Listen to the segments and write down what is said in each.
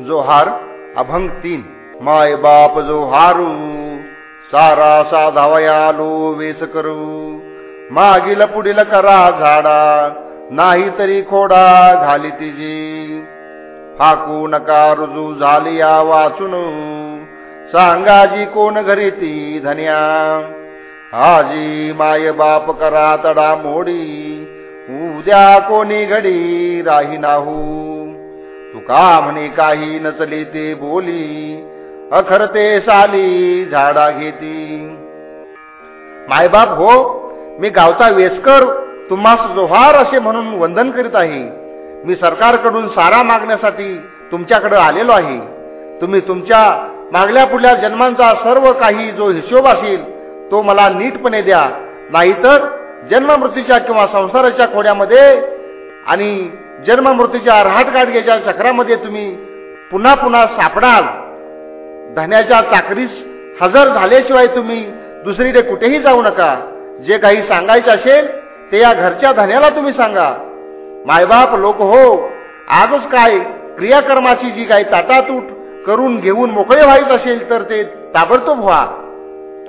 जोहार अभंग तीन माय बाप जोहारू सारा साधावयालो वेस करू. मागील पुढील करा झाडा नाही तरी खोडा घाली तिजी फाकू नका रुजू झाली या वाचून सांगाजी कोण घरी ती धन्या. आजी माय बाप करा तडा मोडी उद्या कोणी घडी राही नाहू. तुका म्हणे काही नचले ते बोली. अखर ते साली झाडा घेती. मायबाप हो मी गावचा वेसकर तुम्हास जोहार असे म्हणून वंदन करीत आहे. मी सरकारकडून सारा मागण्यासाठी तुमच्याकडे आलेलो आहे. तुम्ही तुमच्या मागल्या पुढल्या जन्मांचा सर्व काही जो हिशोब असेल तो मला नीटपणे द्या. नाहीतर जन्ममृत्यूच्या किंवा संसाराच्या खोड्यामध्ये आणि जन्ममृत्यूच्या राहट गाडग्याच्या चक्रामध्ये तुम्ही पुन्हा पुन्हा सापडाल. धन्याच्या चाकरीस हजर झाल्याशिवाय तुम्ही दुसरीकडे कुठेही जाऊ नका. जे काही सांगायचे असेल ते या घरच्या धन्याला तुम्ही सांगा. मायबाप लोक हो आजच काय क्रियाकर्माची जी काही ताटातूट करून घेऊन मोकळे व्हायचं असेल तर ते ताबडतोब व्हा.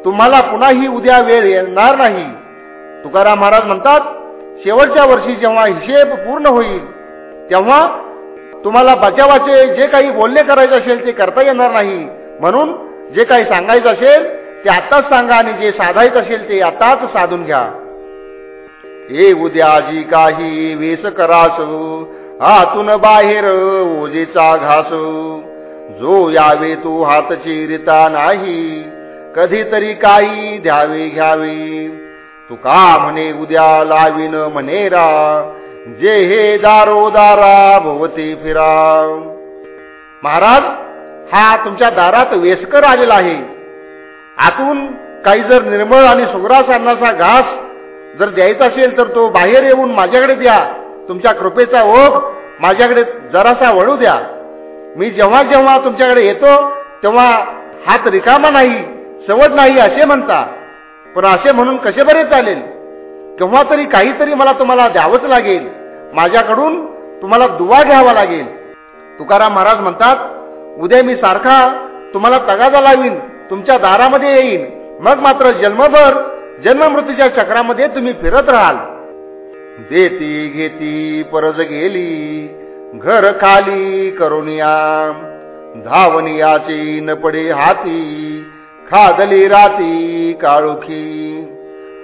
तुम्हाला पुन्हाही उद्या वेळ येणार नाही. तुकाराम महाराज म्हणतात शेवटच्या वर्षी जेव्हा हिशेब पूर्ण होईल तेव्हा तुम्हाला बचावाचे जे काही बोलणे करायचे असेल ते करता येणार नाही. म्हणून जे काही सांगायचं असेल ते आताच सांगा आणि जे साधायचं असेल ते आताच साधून घ्या. हे उद्या जी काही वेस करास हातून बाहेर ओजेचा घास. जो यावे तो हात चिरिता नाही कधीतरी काही द्यावे घ्यावे. तुका म्हणे उद्या लावीन म्हणेरा जे हे दारोदारा भवते फिरा. महाराज हा तुमच्या दारात वेसकर आलेला आहे. आतून काही जर निर्मळ आणि सुग्रास अन्नाचा घास जर द्यायचा असेल तर तो बाहेर येऊन माझ्याकडे द्या. तुमच्या कृपेचा ओघ माझ्याकडे जरासा वळू द्या. मी जेव्हा जेव्हा तुमच्याकडे येतो तेव्हा हात रिकामा नाही सवड नाही असे म्हणता. पण असे म्हणून कसे बरे चालेल? केव्हा तरी काहीतरी मला तुम्हाला द्यावंच लागेल. माझ्याकडून तुम्हाला दुवा घ्यावा लागेल. तुकाराम महाराज म्हणतात उद्या मी सारखा तुम्हाला तगादा लावीन तुमच्या दारामध्ये येईन. मग मात्र जन्मभर जन्ममृत्यूच्या चक्रामध्ये तुम्ही फिरत राहाल. देती घेती परज गेली घर खाली करुनिया. धावनियाची न पडे हाती खादली राती काळुखी.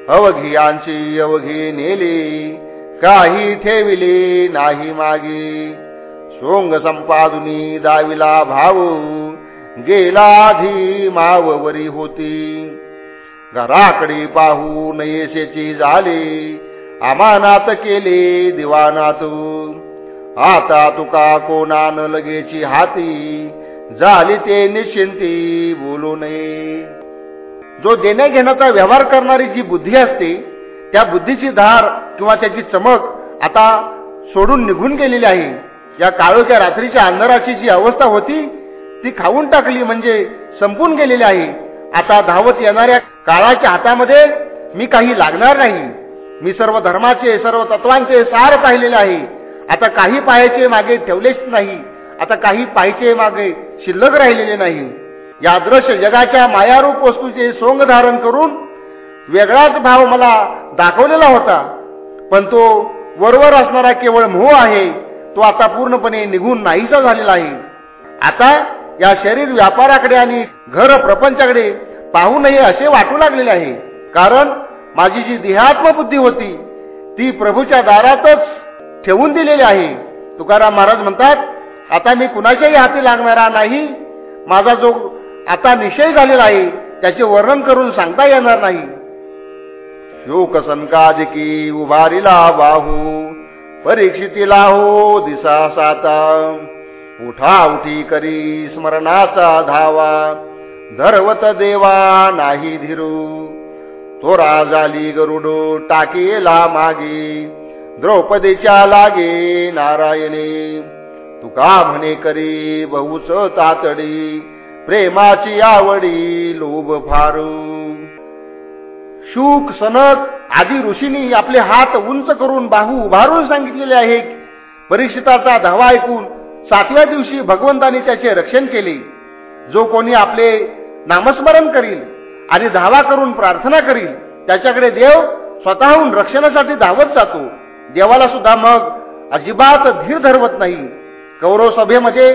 अवघियांची अवघी नेली काही ठेविले नाही मागे. सोंग संपादुनी दाविला भाऊ गेला आधी माववरी होती. घराकडे पाहू नयेशेची झाले अमानात केले दिवानात. आता तुका कोणान लगेची हाती झाली ते निश्चिंती बोलू नये. जो देण्या घेण्याचा व्यवहार करणारी जी बुद्धी असते त्या बुद्धीची धार किंवा त्याची चमक आता सोडून निघून गेलेली आहे. या काळोख्या रात्रीच्या अंधाराची जी अवस्था होती ती खाऊन टाकली म्हणजे संपून गेलेली आहे. आता धावत येणाऱ्या काळाच्या हातामध्ये मी काही लागणार नाही. मी सर्व धर्माचे सर्व तत्वांचे सार पाहिलेले आहे. आता काही पाहायचे मागे ठेवलेच नाही. आता काही पाहायचे मागे शिल्लक राहिलेले नाही. या दृश्य जगाच्या मायारूप वस्तूचे सोंग धारण करून वेगळाच भाव मला दाखवलेला होता. पण तो वरवर असणारा केवळ मोह आहे तो आता पूर्णपणे निघून नाहीसा झालेला आहे. आता या शरीर व्यापाराकडे आणि घर प्रपंचाकडे पाहू नये असे वाटू लागलेले आहे. कारण माझी जी देहात्म बुद्धी होती ती प्रभूच्या दारातच ठेवून दिलेली आहे. तुकाराम महाराज म्हणतात आता मी कुणाच्याही हाती लागणारा नाही माझा जो आता निश्चय झालेला आहे त्याचे वर्णन करून सांगता येणार नाही. शोक संकादिकी उभारीला बाहू परीक्षितीला हो दिसा साता उठा उठी करी स्मरणाचा धावा. धरवत देवा नाही धीरू. तोरा जाली गरुडो टाकेला मागे. द्रौपदीच्या लागे नारायणे. तुका म्हणे करी बहुच तातडी. प्रेमाची आवडी लोभ फारू. शुक सनक आदी ऋषींनी आपले हात उंच करून बाहू उभारून सांगितलेले आहे परीक्षिताचा धावा ऐकून सातव्या दिवशी भगवंताने त्याचे रक्षण केले. जो कोणी आपले नामस्मरण करील आणि धावा करून प्रार्थना करील त्याच्याकडे देव स्वतःहून रक्षणासाठी धावत जातो. देवाला सुद्धा मग अजिबात धीर धरवत नाही. कौरव सभेमध्ये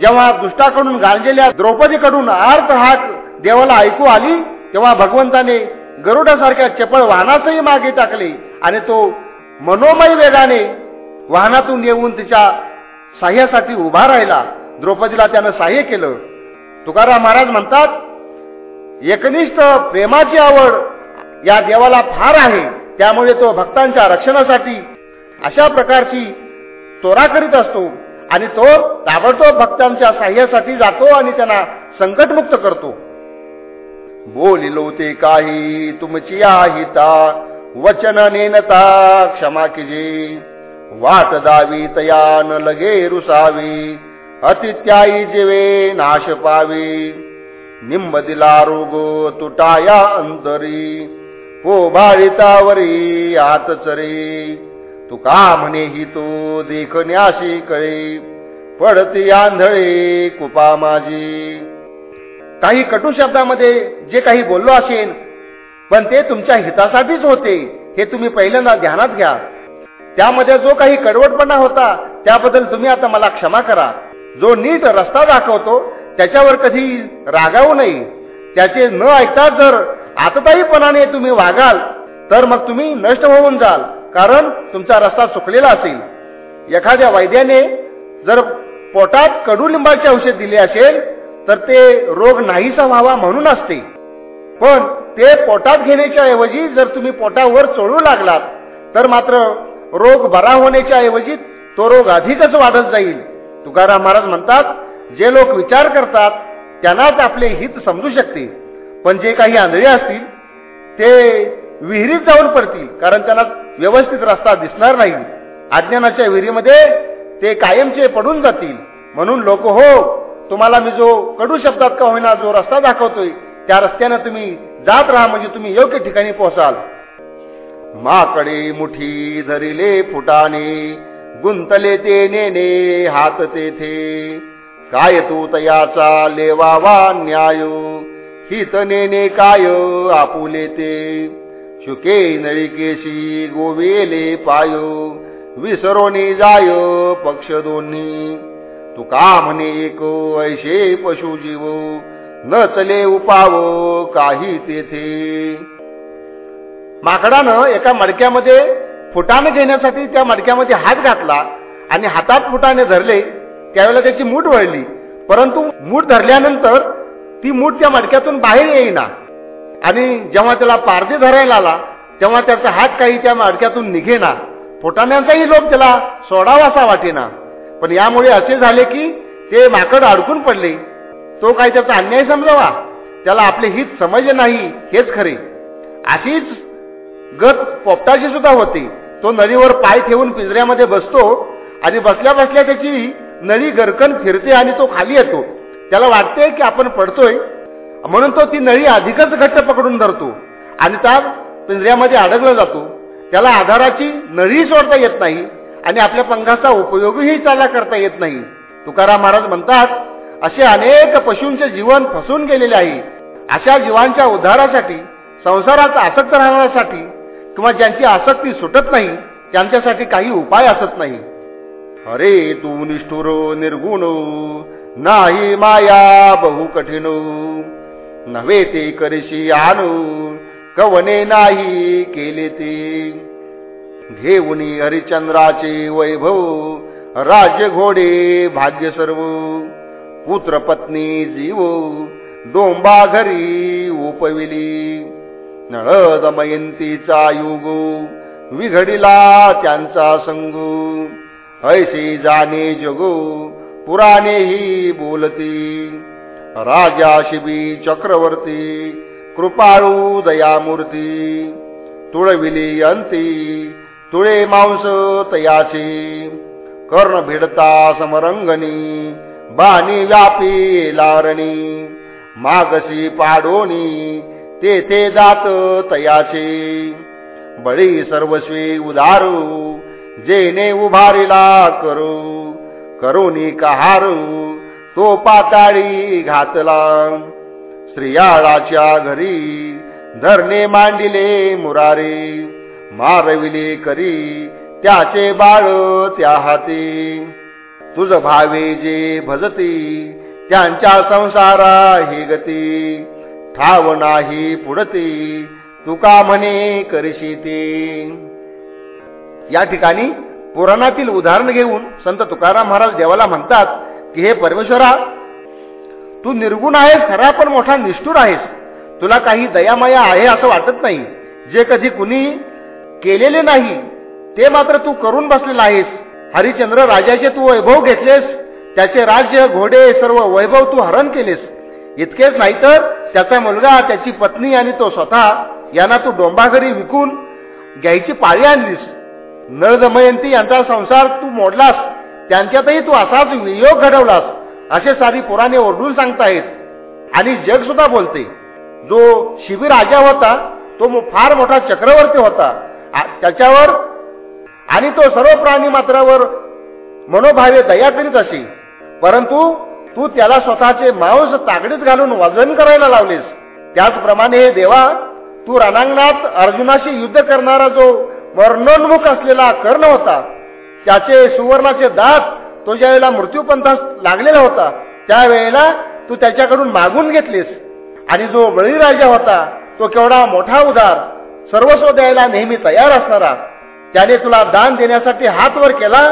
जेव्हा दुष्टाकडून गांजलेल्या द्रौपदीकडून आर्त हाक देवाला ऐकू आली तेव्हा भगवंताने गरुडासारख्या चपळ वाहनाचंही मागे टाकले आणि तो मनोमय वेगाने वाहनातून येऊन तिच्या साह्यासाठी उभा राहिला. द्रौपदीला त्यानं साह्य केलं. तुकाराम महाराज म्हणतात एकनिष्ठ प्रेमाची आवड या देवाला फार आहे. त्यामुळे तो भक्तांच्या रक्षणासाठी अशा प्रकारची तोरा करीत असतो आणि तो ताबडतोब भक्तांच्या साह्यासाठी जातो आणि त्यांना संकटमुक्त करतो. बोलिलो ते काही तुमची आहिता. वचन नेनता क्षमा किजे. वाट दावी तया न लगे रुसावी. अतित्याई जेवे नाश पावी. निंब दिला रोग तुटाया अंतरी. हो भाळितावरी आतचरी तुका म्हणे ही तो देखण्याशी कळे. पडती आंधळे कुपा माझी. काही कटू शब्दामध्ये जे काही बोललो असेल पण ते तुमच्या हितासाठीच होते हे तुम्ही पहिल्यांदा ध्यानात घ्या. त्यामध्ये जो काही कडवटपणा होता त्याबद्दल तुम्ही आता मला क्षमा करा. जो नीट रस्ता दाखवतो त्याच्यावर कधी रागावू नये. त्याचे न ऐकता जर आतताईपणाने तुम्ही वागाल तर मग तुम्ही नष्ट होऊन जाल कारण तुमचा रस्ता चुकलेला असेल. एखाद्या वैद्याने जर पोटात कडुलिंबाचे औषध दिले असेल तर ते रोग नाहीसा व्हावा म्हणून असते. पण ते पोटात घेण्याच्या ऐवजी जर तुम्ही पोटावर चोळू लागलात तर मात्र रोग बरा होण्याच्या ऐवजी तो रोग अधिकच वाढत जाईल. तुकाराम महाराज म्हणतात जे लोक विचार करतात त्यांनाच आपले हित समजू शकते. पण जे काही आंधळे असतील ते विहिरीत जाऊन पडतील कारण त्यांना व्यवस्थित रस्ता दिसणार नाही. अज्ञानाच्या विहिरीमध्ये ते कायमचे पडून जातील. म्हणून लोक हो तुम्हाला मी जो कडू शब्दात का होईना जो रस्ता दाखवतोय त्या रस्त्यानं तुम्ही जात राहा म्हणजे तुम्ही योग्य ठिकाणी पोहोचाल. माकडे मुठी धरिले फुटाने गुंतले ते नेने हात तेथे. काय तू तयाचा लेवावा न्याय हित नेने काय आपुले ते. शुके नळिकेशी गोवेले पायो विसरोनी जाय पक्ष दोन्ही. तुका म्हणे एक ऐशे पशुजीव. न चले उपाव काही तेथे. माकडानं एका मडक्यामध्ये फुटाने घेण्यासाठी त्या मडक्यामध्ये हात घातला आणि हातात फुटाने धरले. त्यावेळेला त्याची मूठ वळली. परंतु मूठ धरल्यानंतर ती मूठ त्या मडक्यातून बाहेर येईना. आणि जेव्हा त्याला पारदे धरायला आला तेव्हा त्याचा हात काही त्या मडक्यातून निघेना. फुटाण्यांचाही लोक त्याला सोडावा असा वाटेना. पण यामुळे असे झाले की ते माकड अडकून पडले. तो काही त्याचा अन्याय समजावा. त्याला आपले हित समजले नाही हेच खरे. अशीच गत पोपटाची सुद्धा होते. तो नळीवर पाय ठेवून पिंजऱ्यामध्ये बसतो आणि बसल्या बसल्या त्याची नळी गरकन फिरते आणि तो खाली येतो. त्याला वाटते की आपण पडतोय. म्हणून तो ती नळी अधिकच घट्ट पकडून धरतो आणि त्या पिंजऱ्यामध्ये अडकला जातो. त्याला आधाराची नळी सोडता येत नाही. आणि आपल्या पंखाचा उपयोगही त्याला करता येत नाही. तुकाराम महाराज म्हणतात असे अनेक पशूंचे जीवन फसून गेलेले आहे. अशा जीवांच्या उद्धारासाठी संसारात आसक्त राहण्यासाठी किंवा ज्यांची आसक्ती सुटत नाही त्यांच्यासाठी काही उपाय असत नाही. अरे तू निष्ठुर निर्गुण नाही माया बहु कठीण नव्हे ते करशी आणू कवने नाही केले ते. घेऊनी हरिचंद्राचे वैभव राज्य घोडे भाग्य सर्व पुत्र पत्नी जीव डोंबा घरी उपविली. नळ दमयंतीचा युग विघडिला त्यांचा संग. ऐसे जाणे जगो पुराणेही बोलती. राजा शिबी चक्रवर्ती कृपाळू दयामूर्ती. तुळविली अंती तुळे मांस तयाचे कर्ण भिडता समरंगणी बाणी व्यापी लारणी मागसी पाडोनी तेथे जात तयाचे. बळी सर्वस्वी उदारू जेने उभारीला करू करुणी कहारू तो पाताळी घातला. स्त्रियाळाच्या घरी धरणे मांडिले मुरारे मारविले करी त्याचे बाळ त्या हाती. तुझ भावे जे भजती त्यांच्या संसारा ही गती. ठाव नाही पुढती तुका म्हणे करशी ते? या ठिकाणी पुराणातील उदाहरण घेऊन संत तुकाराम महाराज देवाला म्हणतात की हे परमेश्वरा तू निर्गुण आहेस खरा पण मोठा निष्ठूर आहेस. तुला काही दयामाया आहे असं वाटत नाही. जे कधी कुणी केलेले नाही ते मात्र तू करून बसलेला आहेस. हरिचंद्र राजाचे तू वैभव घेतलेस त्याचे राज्य घोडे सर्व वैभव तू हरण केलेस. इतकेच नाही तर त्याचा मुलगा त्याची पत्नी आणि तो स्वतः यांना तू डोंबाघरी विकून घ्यायची पाळी आणलीस. नळ दमयंती यांचा संसार तू मोडलास त्यांच्यातही तू असाच वियोग घडवलास असे सारी पुराणे ओरडून सांगतायत आणि जग सुद्धा बोलते जो शिबी राजा होता तो फार मोठा चक्रवर्ती होता. त्याच्यावर आणि तो सर्व प्राणी मात्रावर मनोभावे दया करीत असे. परंतु तू त्याला स्वतःचे मांस तागडीत घालून वजन करायला लावलेस. त्याचप्रमाणे हे देवा तू रणांगणात अर्जुनाशी युद्ध करणारा जो वर्णोन्मुख असलेला कर्ण होता त्याचे सुवर्णाचे दात तो ज्या वेळेला मृत्यूपंथास लागलेला होता त्यावेळेला तू त्याच्याकडून मागून घेतलीस. आणि जो बळीराजा होता तो केवढा मोठा उदार सर्वस्व द्यायला नेहमी तयार असणारा त्याने तुला दान देण्यासाठी हात वर केला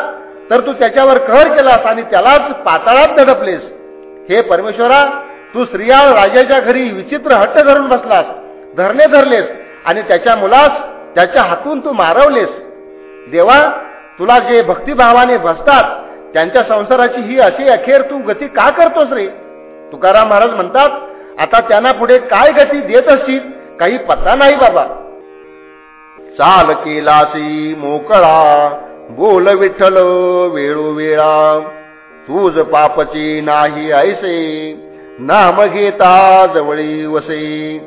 तर तू त्याच्यावर कहर केलास आणि त्यालाच पाताळात दडपलेस. हे परमेश्वरा तू स्त्रियाळ राजाच्या घरी विचित्र हट्ट धरून बसलास धरणे धरलेस आणि त्याच्या मुलास त्याच्या हातून तू मारवलेस. देवा तुला जे भक्तिभावाने बसतात त्यांच्या संसाराची ही अशी अखेर तू गती का करतोस रे? तुकाराम महाराज म्हणतात आता त्यांना पुढे काय गती देत असतील काही पत्ता नाही बाबा. चाल केलासी मोकळा बोल विठ्ठल वेळोवेळा तुझ पापची नाही ऐसे नाम घेता जवळी वसे.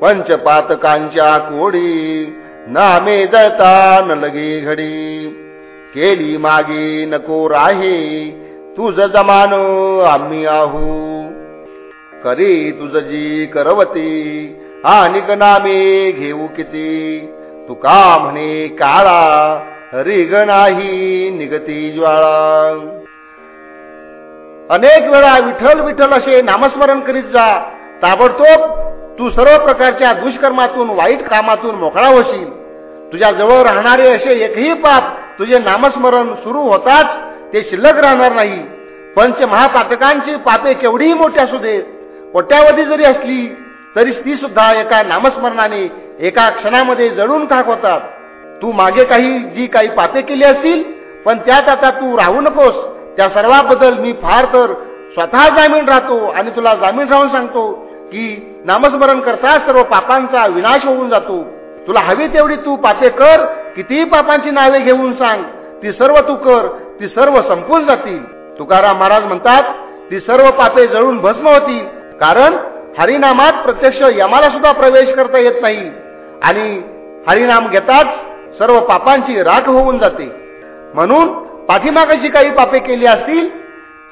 पंचपातकांच्या कोडी नामे जळता न लगे घडी. केली मागे नको राहे तुझ जमान आम्ही आहो. करी तुझ जी करवती आणि नामे घेऊ किती. तुका म्हणे काळा रिग नाही निगती ज्वाळा. अनेक वेळा विठ्ठल विठ्ठल असे नामस्मरण करीत जा. ताबडतोब तू सर्व प्रकारच्या दुष्कर्मातून वाईट कामातून मोकळा होशील. तुझ्या जवळ राहणारे असे एकही पाप तुझे नामस्मरण सुरू होताच ते शिल्लक राहणार नाही. पंच महापातकांची पापे केवढीही मोठी असू दे कोट्यावधी जरी असली तरी ती सुद्धा एका नामस्मरणाने एका क्षणामध्ये जळून खाक होतात. तू मागे काही जी काही पापे केली असतील पण त्यात आता तू राहू नकोस. त्या सर्वाबद्दल मी फार तर स्वतः जामीन राहतो आणि तुला जामीन राहून सांगतो की नामस्मरण करता सर्व पापांचा विनाश होऊन जातो. तुला हवी तेवढी तू पापे कर कितीही पापांची नावे घेऊन सांग. ती सर्व तू कर ती सर्व संपून जातील. तुकाराम महाराज म्हणतात ती सर्व पापे जळून भस्म होती कारण हरिनामात प्रत्यक्ष यमाला सुद्धा प्रवेश करता येत नाही. आणि हरिनाम घेताच सर्व पापांची राख होऊन जाते. म्हणून पाठीमागाची काही पापे केली असतील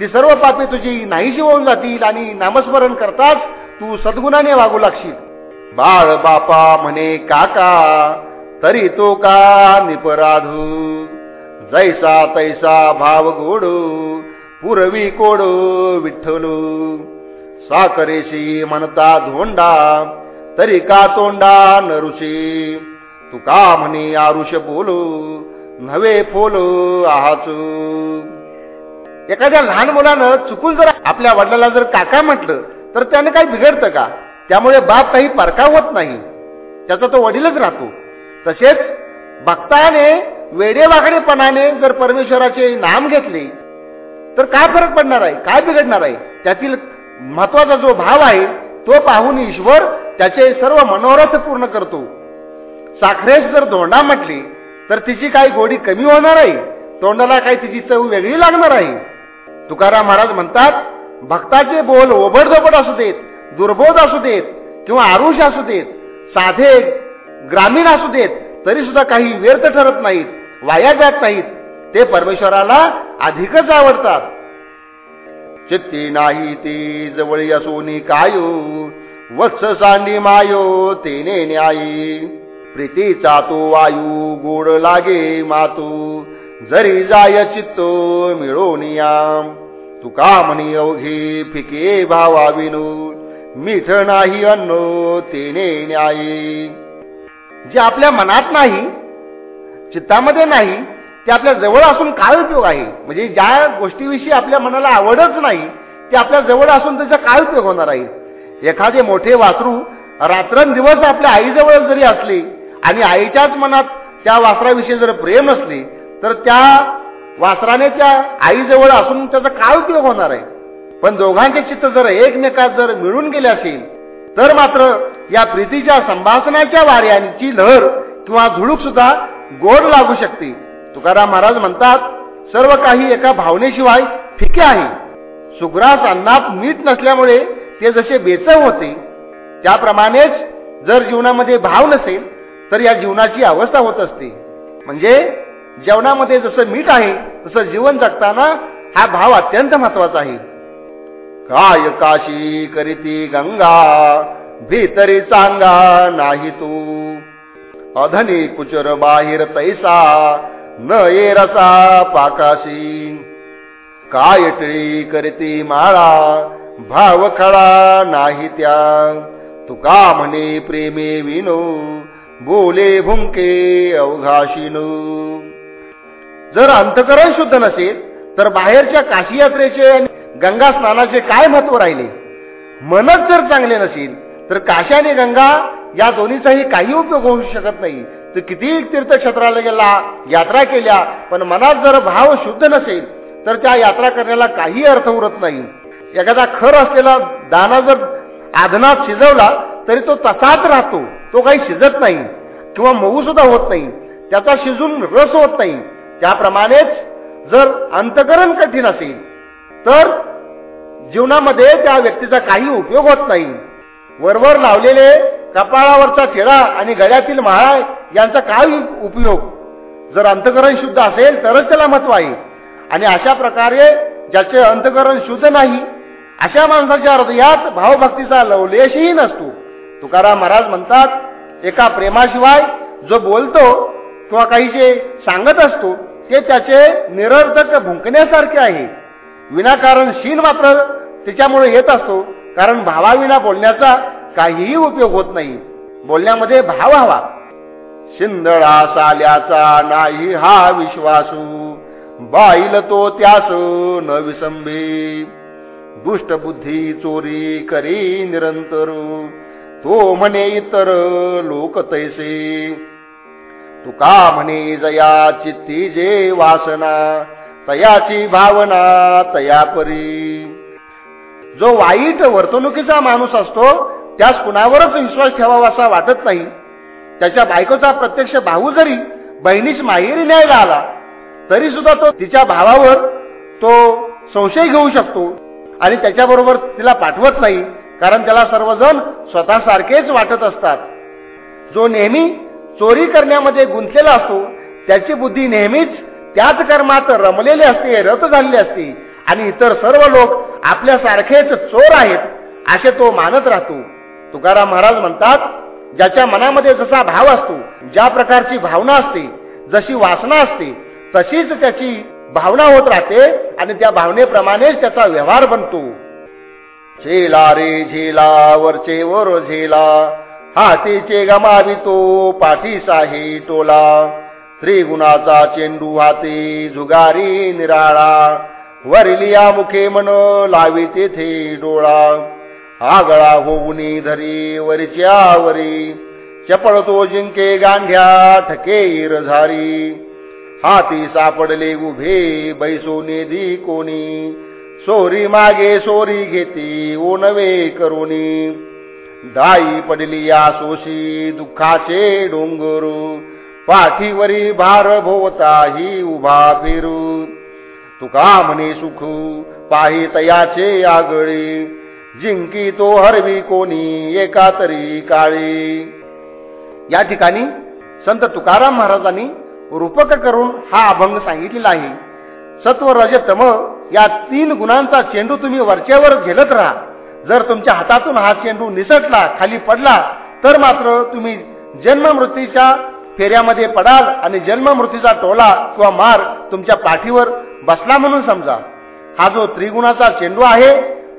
ती सर्व पापे तुझी नाहीशी होऊन जातील आणि नामस्मरण करताच तू सद्गुणाने वागू लागशील. बाळ बापा म्हणे काका तरी तो का निपराधू? जैसा तैसा भाव गोड पुरवी कोड विठ्ठलू. साकरेशी म्हणता धोंडा तरी का तोंडा नरुषी? तुका का म्हणे आरुष बोलू? नवे फोल आहाच. एखाद्या लहान मुलानं चुकून जर आपल्या वडिलाला जर काका म्हटलं तर त्याने काही बिघडतं का? त्यामुळे बाप काही परका होत नाही. त्याचा तो वडीलच राहतो. तसेच भक्ताने वेडेवाकडेपणाने जर परमेश्वराचे नाम घेतले तर काय फरक पडणार आहे? काय बिघडणार आहे? त्यातील महत्त्वाचा जो भाव आहे तो पाहून ईश्वर त्याचे सर्व मनोरथ पूर्ण करतो. साखरेस जर धोंडा म्हटली तर तिची काही गोडी कमी होणार आहे? तोंडाला काही तिची चव वेगळी लागणार आहे? तुकाराम महाराज म्हणतात भक्ताचे बोल ओबडधोबड असू देत दुर्बोध असू देत किंवा आरुष असू देत साधे ग्रामीण असू देत तरी सुद्धा काही व्यर्थ ठरत नाहीत वाया जात नाहीत. ते परमेश्वराला अधिकच आवडतात. चित्ती नाही ती जवळी असोनी कायो. वत्स सांडी मायो तेने न्यायी. प्रीतीचा तो वायू गोड लागे मातू. जरी जाय चित्तो मिळोनियाम तुका म्हणी अवघे फिके भावा विनू. मिठ नाही अन्न तेने न्यायी. जे आपल्या मनात नाही चित्तामध्ये नाही ते आपल्या जवळ असून काय उपयोग आहे? म्हणजे ज्या गोष्टीविषयी आपल्या मनाला आवडच नाही ते आपल्या जवळ असून त्याचा काय उपयोग होणार आहे? एखादे मोठे वासरू रात्रंदिवस आपल्या आईजवळ जरी असले आणि आईच्याच मनात त्या वासराविषयी जर प्रेम असले तर त्या वासराने त्या आईजवळ असून त्याचा काय उपयोग होणार आहे? पण दोघांचे चित्त जर एकमेकात जर मिळून गेले असेल तर मात्र या प्रीतीच्या संभाषणाच्या वाऱ्यांची लहर किंवा झुळूक सुद्धा गोड लागू शकते. तुकाराम महाराज म्हणतात सर्व काही एका भावनेशिवाय फिके आहे. सुग्रास अन्नात मीठ नसल्यामुळे ते जसे बेचव होते त्याप्रमाणेच जर जीवनामध्ये भाव नसेल तर या जीवनाची अवस्था होत असते. म्हणजे जेवणामध्ये जसं मीठ आहे तसं जीवन जगताना हा भाव अत्यंत महत्त्वाचा आहे. काय काशी करीती गंगा भीतरी चांगा नाही तू. अधनी कुचर बाहेर तैसा न ये रसा पाकाशी. काय टिळी करती माळा भाव खळा नाही त्या. तुका म्हणे प्रेमे विनो बोले भुंके अवघाशिनो. जर अंतकरण शुद्ध नसेल तर बाहेरच्या काशी यात्रेचे आणि गंगा स्नानाचे काय महत्त्व राहिले? मनच जर चांगले नसेल तर काशी आणि गंगा या दोन्हीचाही काही उपयोग होऊ शकत नाही. तू किती तीर्थक्षेत्राला गेला यात्रा केल्या पण मनात जर भाव शुद्ध नसेल तर त्या यात्रा करण्याला काही अर्थ उरत नाही. एखादा खर असलेला दाना जर आधनात शिजवला तरी तो तसाच राहतो. तो काही शिजत नाही किंवा मऊ सुद्धा होत नाही. त्याचा शिजून रस होत नाही. त्याप्रमाणेच जर अंतकरण कठीण असेल तर जीवनामध्ये त्या व्यक्तीचा काही उपयोग होत नाही. वरवर लावलेले कपाळावरचा टिळा आणि गळ्यातील महाळ यांचा काय उपयोग? जर अंतकरण शुद्ध असेल तरच त्याला महत्त्व आहे. आणि अशा प्रकारे ज्याचे अंतकरण शुद्ध नाही अशा माणसाच्या हृदयात भावभक्तीचा लवलेशही नसतो. तुकाराम महाराज म्हणतात एका प्रेमाशिवाय जो बोलतो किंवा काही जे सांगत असतो ते त्याचे निरर्थक भुंकण्यासारखे आहे. विनाकारण शीन मात्र त्याच्यामुळे येत असतो कारण भावाविना बोलण्याचा काहीही उपयोग होत नाही. बोलण्यामध्ये भाव हवा. शिंदळा साल्याचा नाही हा विश्वासू. बाईल तो त्यास न विसंबे. दुष्ट बुद्धी चोरी करी निरंतर. तो म्हणे इतर लोक तैसे. तुका म्हणे जया चित्ती जे वासना तयाची भावना तया परी जो वाईट वर्तणुकीचा माणूस असतो त्यास कुणावरच विश्वास ठेवावा असा वाटत नाही. त्याच्या बायकोचा प्रत्यक्ष भाऊ जरी बहिणीच माहेरी न्यायला आला तरी सुद्धा तो तिच्या भावावर तो संशय घेऊ शकतो आणि त्याच्याबरोबर तिला पाठवत नाही कारण त्याला सर्वजण स्वतःसारखेच वाटत असतात. जो नेहमी चोरी करण्यामध्ये गुंतलेला असतो त्याची बुद्धी नेहमीच त्याच कर्मात रमलेली असते रत झालेली असते. आणि इतर सर्व लोक आपल्यासारखेच चोर आहेत असे तो मानत राहतो. तुकाराम महाराज म्हणतात ज्याच्या मनामध्ये जसा भाव असतो ज्या प्रकारची भावना असते जशी वासना असते तशीच त्याची भावना होत राहते आणि त्या भावनेप्रमाणेच त्याचा व्यवहार बनतो. झेला रे झेला वरचे वर झेला हातीचे गमावितो पाठीसाही टोला. त्रिगुणाचा चेंडू हाती झुगारी निराळा. वरिलिया मुखे मन लावी तेथे डोळा. आगळा होऊनी धरी वरच्या वरी चपळतो जिंके गांध्या ठके झारी. हाती सापडले उभे बैसोने दी कोणी सोरी मागे सोरी घेती ओनवे करुणी दाई पडली या सोशी दुःखाचे डोंगरू. पाठीवरी भार भोवताही उभा फिरू. तुका म्हणे सुख पाही तयाचे आगळे. जिंकी तो हरवी कोणी एका तरी काळी. या ठिकाणी संत तुकाराम महाराजांनी रूपक करून हा अभंग सांगितलेला आहे. सत्व रजतम या तीन गुणांचा चेंडू तुम्ही वरच्यावर झेलत राहा. जर तुमच्या हातातून हा चेंडू निसटला खाली पडला तर मात्र तुम्ही जन्म मृत्यूच्या फेऱ्यामध्ये पडाल आणि जन्म मृत्यूचा टोला किंवा मार तुमच्या पाठीवर बसला म्हणून समजा. हा जो त्रिगुणाचा चेंडू आहे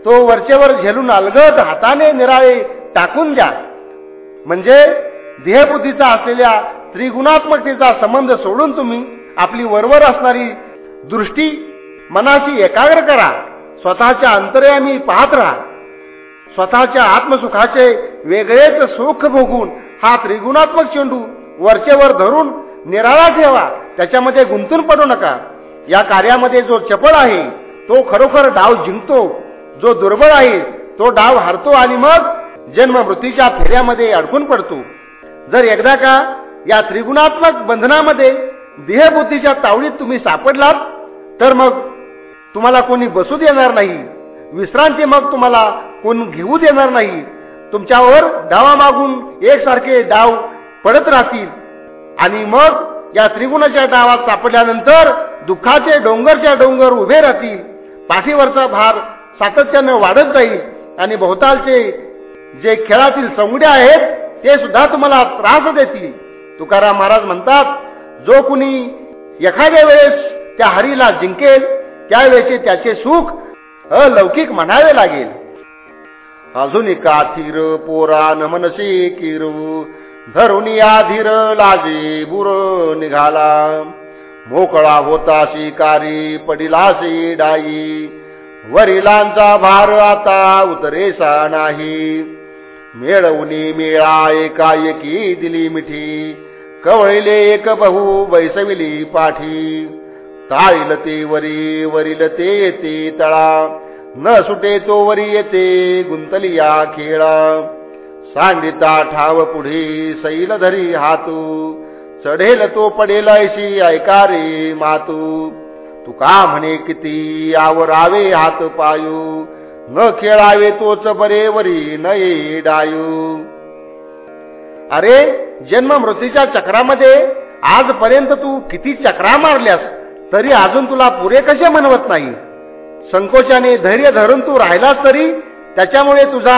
तो वरचेवर झेलून अलगद हाताने निराळे टाकून द्या. म्हणजे देहबुद्धीचा असलेल्या त्रिगुणात्मकतेचा संबंध सोडून तुम्ही आपली वरवर असणारी दृष्टी मनाची एकाग्र करा. स्वतःच्या अंतर्यामी पाहत राहा. स्वतःच्या आत्मसुखाचे वेगळेच सुख भोगून हा त्रिगुणात्मक चेंडू वरचेवर धरून निराळा ठेवा. त्याच्यामध्ये गुंतून पडू नका. या कार्यामध्ये जो चपळ आहे तो खरोखर डाव जिंकतो. जो दुर्बळ आहे तो डाव हरतो आणि मग जन्म मृत्यूच्या फेऱ्यामध्ये अडकून पडतो. जर एकदा का या त्रिगुणात्मक बंधनामध्ये देहबुद्धीच्या तावडीत तुम्ही सापडलात तर मग तुम्हाला कोणी बसू देणार नाही. विश्रांती मग तुम्हाला कोण घेऊ देणार नाही. तुमच्यावर डावामागून एकसारखे डाव पडत राहतील. आणि मग या त्रिगुणाच्या डावात सापडल्यानंतर दुःखाचे डोंगरच्या डोंगर उभे राहतील. पाठीवरचा भार सातत्यानं वाढत जाईल आणि भोवतालचे जे खेळातील संगड्या आहेत ते सुद्धा तुम्हाला त्रास देतील. तुकाराम महाराज म्हणतात जो कुणी एखाद्या वेळेस त्या हरीला जिंकेल त्यावेळेचे त्याचे सुख अलौकिक म्हणावे लागेल. अजून काथीर पोरा मनसे किर धरून आधीर लाजे बुर निघाला. मोकळा होता शिकारी पडिलासी डाई. वरिलांचा भार आता उतरेसा नाही. मेळवणी मेळा एकाएकी दिली मिठी. कवळिले एक बहु बैसविली पाठी. ताळील ते वरी वरील ते येते तळा. न सुटे तो वरी येते गुंतलिया खेळा. सांडिता ठाव पुढे सैल धरी हातू. चढेल तो पडेल ऐशी ऐका रे मातू. तुका म्हणे किती आवरावे हात पायू. न खेळावे तोच बरे वरी न ये डायू. अरे जन्म मृत्यूच्या चक्रामध्ये आजपर्यंत तू किती चक्रा मारल्यास तरी अजून तुला पुरे कसे म्हणवत नाही? संकोचाने धैर्य धरून तू राहिलास तरी त्याच्यामुळे तुझा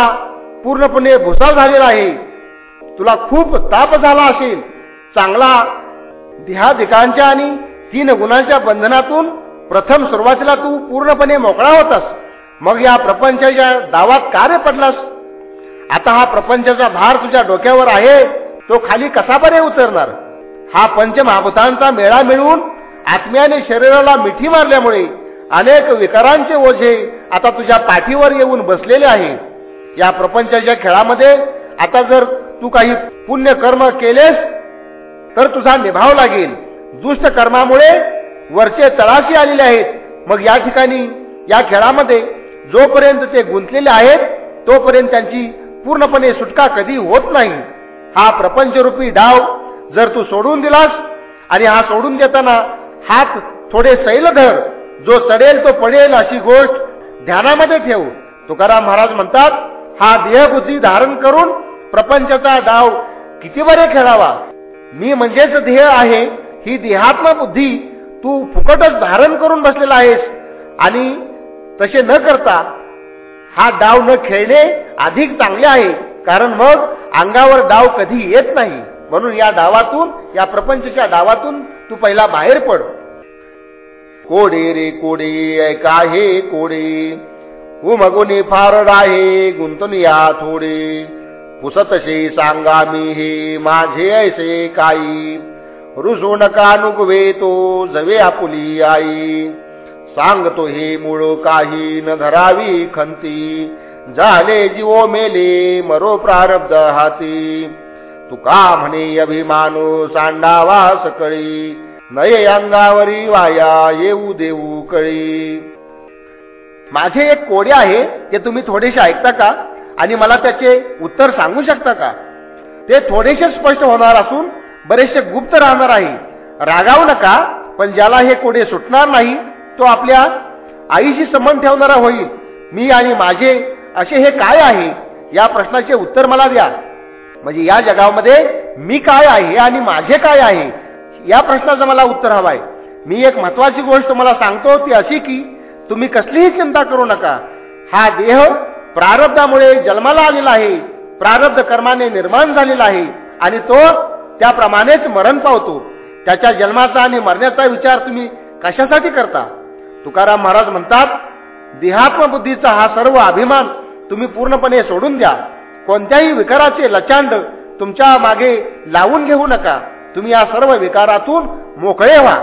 पूर्णपणे भुसाव झालेला आहे. तुला खूप ताप झाला असेल. चांगला देहाधिकांच्या आणि तीन गुणांच्या बंधनातून प्रथम सुरुवातीला तू पूर्णपणे मोकळा होतास. मग या प्रपंचाच्या दावात कार्य पडलास? आता हा प्रपंचाचा भार तुझ्या डोक्यावर आहे तो खाली कसा बरे उतरणार? हा पंचमहाभूतांचा मेळा मिळून आत्म्याने शरीराला मिठी मारल्यामुळे अनेक विकारांचे ओझे आता तुझ्या पाठीवर येऊन बसलेले आहे. या प्रपंचाच्या खेळामध्ये आता जर तू काही पुण्य कर्म केलेस तर तुझा निभाव लागेल. दुष्ट कर्मामुळे वरचे तळाशी आलेले आहेत. मग या ठिकाणी या खेळामध्ये जोपर्यंत ते गुंतलेले आहेत तोपर्यंत त्यांची पूर्णपणे सुटका कधी होत नाही. हा प्रपंचरूपी डाव जर तू सोडून दिलास आणि हा सोडून देताना हात थोडे सैल धर जो चढेल तो पडेल अशी गोष्ट ध्यानामध्ये ठेव. तुकाराम महाराज म्हणतात हा देहबुद्धी धारण करून प्रपंचाचा डाव किती बरे खेळावा? मी म्हणजेच ध्येय आहे ही देहात्म बुद्धी तू फुकटच धारण करून बसलेला आहेस. आणि तसे न करता हा डाव न खेळणे अधिक चांगले आहे. कारण मग अंगावर डाव कधी येत नाही. म्हणून या डावातून या प्रपंचच्या डावातून तू पहिला बाहेर पड. कोडे रे कोडे ऐका हे कोडे. उमगुनी फार राहे गुंतून या थोडे. पुसतशे सांगा मी हे माझे ऐसे काही. रुजू नका नुगवे तो जवे आपुली आई. सांगतो हे मूळ काही न धरावी खंती. झाले जीवो मेले मरो प्रारब्ध हाती. तुका म्हणे अभिमानो सांडावा सकळी. नये अंगावरी वाया येऊ देऊ कळी. माझे एक कोडे आहे ते तुम्ही थोडेसे ऐकता का? आणि मला त्याचे उत्तर सांगू शकता का? ते थोडेसे स्पष्ट होणार असून बरेचसे गुप्त राहणार आहे. रागावू नका पण ज्याला हे कोडे सुटणार नाही तो आपल्या आईशी संबंध ठेवणारा होईल. मी आणि माझे असे हे काय आहे? या प्रश्नाचे उत्तर मला द्या. म्हणजे या जगामध्ये मी काय आहे आणि माझे काय आहे? या प्रश्नाचं मला उत्तर हवं मी एक महत्वाची गोष्ट तुम्हाला सांगतो ती अशी की तुम्ही कसलीही चिंता करू नका. हा देह प्रारब्धामुळे जन्माला आलेला आहे. प्रारब्ध कर्माने निर्माण झालेला आहे. आणि तो त्याप्रमाणेच मरण पावतो. त्याच्या जन्माचा आणि मरण्याचा विचार तुम्ही कशासाठी करता? तुकाराम महाराज म्हणतात देहात्म बुद्धीचा हा सर्व अभिमान तुम्ही पूर्णपणे सोडून द्या. कोणत्याही विकाराचे लचांड तुमच्या मागे लावून घेऊ नका. तुम्ही या सर्व विकारातून मोकळे व्हा.